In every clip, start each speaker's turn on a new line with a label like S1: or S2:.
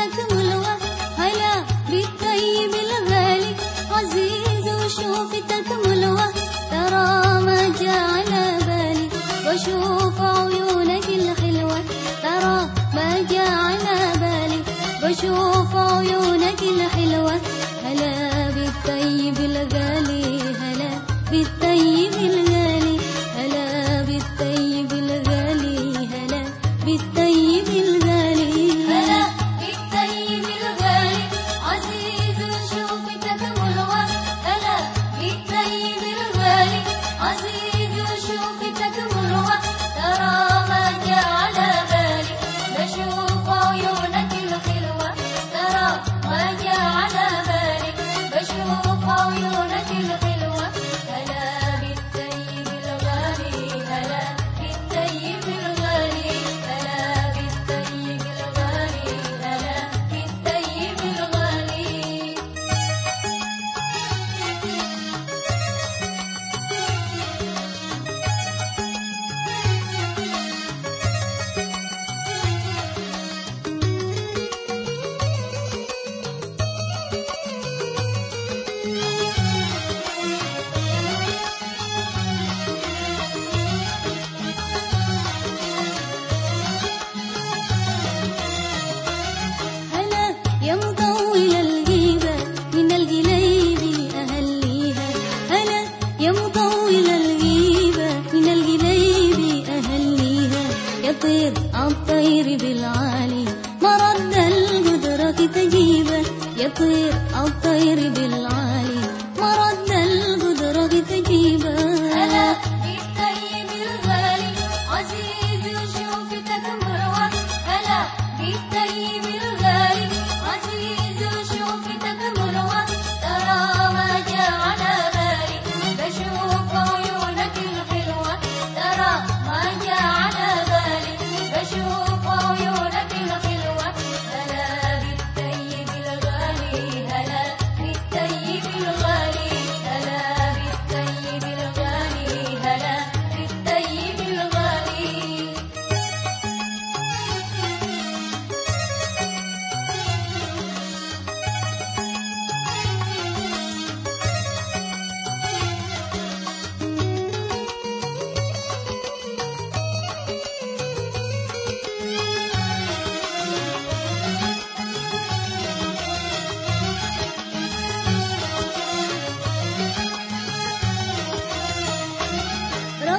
S1: عندك ملوى هلا بالطيب الغالي. عزيز وشوفتك ملوى ترى ما جاء على بالي. بشوف عيونك الحلوة ترى ما جاء على بالي. بشوف عيونك
S2: الحلوة الطير بالعالي. مرد القدرة تجيبه يطير الطير بالعالي. مرد القدرة تجيبه.
S1: ألا بالطيب الغالي عزيز.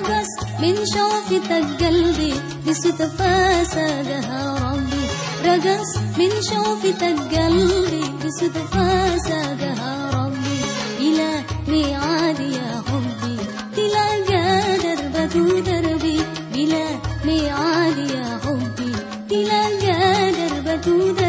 S2: بس من شوفتك قلبي بس تفاسى قهر ربي. رقص من شوفتك قلبي بس تفاسى قهر ربي. إلى ميعاد يا حبي تلاقى دربك ودربي إلى ميعاد يا حبي تلاقى
S1: دربك ودربي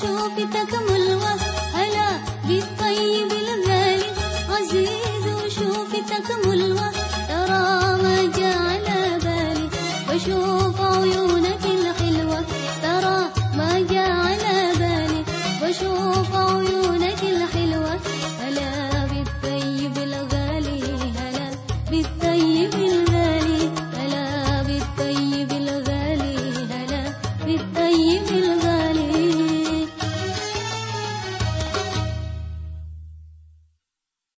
S1: شوفتك ملوى هلا بالطيب الغالي. عزيز وشوفتك ملوى ترى ما جعل بالي
S2: وشوف